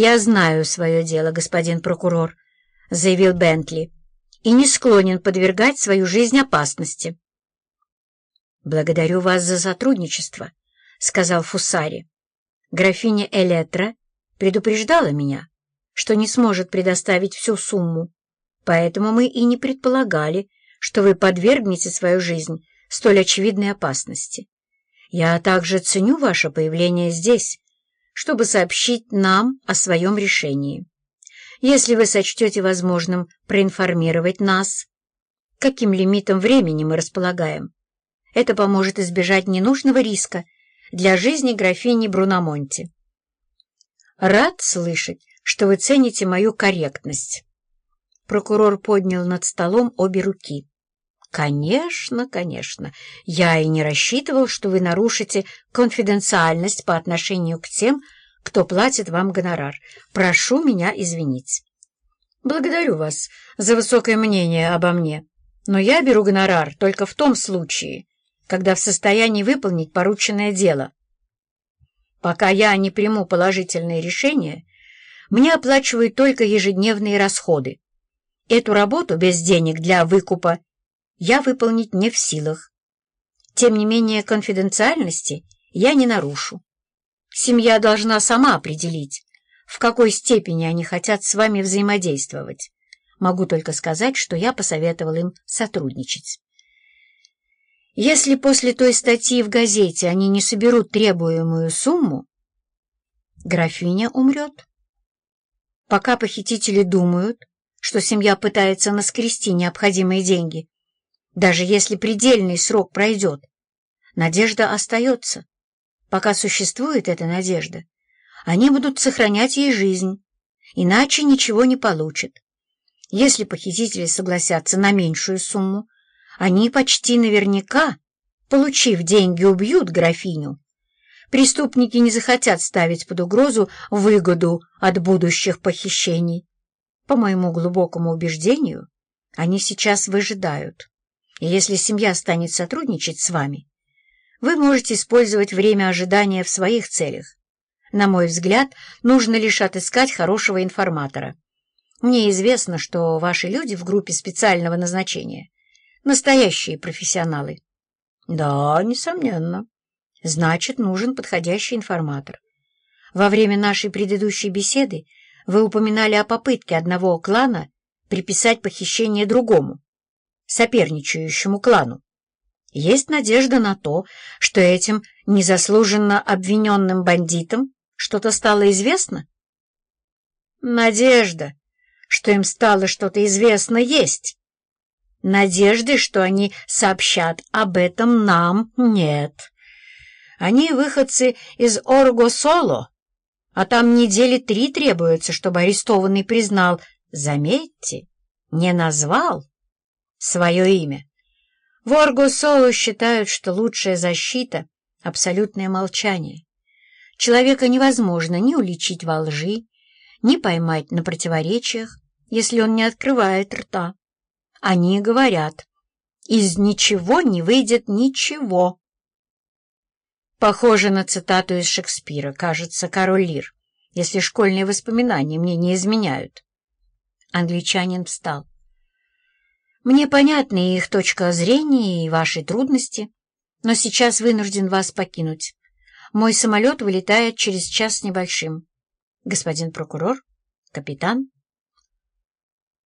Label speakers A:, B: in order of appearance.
A: «Я знаю свое дело, господин прокурор», — заявил Бентли, «и не склонен подвергать свою жизнь опасности». «Благодарю вас за сотрудничество», — сказал Фусари. «Графиня Элетра предупреждала меня, что не сможет предоставить всю сумму, поэтому мы и не предполагали, что вы подвергнете свою жизнь столь очевидной опасности. Я также ценю ваше появление здесь, чтобы сообщить нам о своем решении. Если вы сочтете возможным проинформировать нас, каким лимитом времени мы располагаем, это поможет избежать ненужного риска для жизни графини Бруномонти. Рад слышать, что вы цените мою корректность. Прокурор поднял над столом обе руки. «Конечно, конечно. Я и не рассчитывал, что вы нарушите конфиденциальность по отношению к тем, кто платит вам гонорар. Прошу меня извинить». «Благодарю вас за высокое мнение обо мне, но я беру гонорар только в том случае, когда в состоянии выполнить порученное дело. Пока я не приму положительное решение, мне оплачивают только ежедневные расходы. Эту работу без денег для выкупа я выполнить не в силах. Тем не менее, конфиденциальности я не нарушу. Семья должна сама определить, в какой степени они хотят с вами взаимодействовать. Могу только сказать, что я посоветовал им сотрудничать. Если после той статьи в газете они не соберут требуемую сумму, графиня умрет. Пока похитители думают, что семья пытается наскрести необходимые деньги, даже если предельный срок пройдет, надежда остается. Пока существует эта надежда, они будут сохранять ей жизнь, иначе ничего не получат. Если похитители согласятся на меньшую сумму, они почти наверняка, получив деньги, убьют графиню. Преступники не захотят ставить под угрозу выгоду от будущих похищений. По моему глубокому убеждению, они сейчас выжидают. Если семья станет сотрудничать с вами, вы можете использовать время ожидания в своих целях. На мой взгляд, нужно лишь отыскать хорошего информатора. Мне известно, что ваши люди в группе специального назначения — настоящие профессионалы. Да, несомненно. Значит, нужен подходящий информатор. Во время нашей предыдущей беседы вы упоминали о попытке одного клана приписать похищение другому соперничающему клану. Есть надежда на то, что этим незаслуженно обвиненным бандитам что-то стало известно? Надежда, что им стало что-то известно, есть. Надежды, что они сообщат об этом нам, нет. Они выходцы из Орго-Соло, а там недели три требуется, чтобы арестованный признал, заметьте, не назвал свое имя. В Оргусолу считают, что лучшая защита — абсолютное молчание. Человека невозможно ни уличить во лжи, ни поймать на противоречиях, если он не открывает рта. Они говорят, из ничего не выйдет ничего. Похоже на цитату из Шекспира, кажется, король Лир, если школьные воспоминания мне не изменяют. Англичанин встал. Мне понятны их точка зрения и ваши трудности, но сейчас вынужден вас покинуть. Мой самолет вылетает через час с небольшим. Господин прокурор, капитан,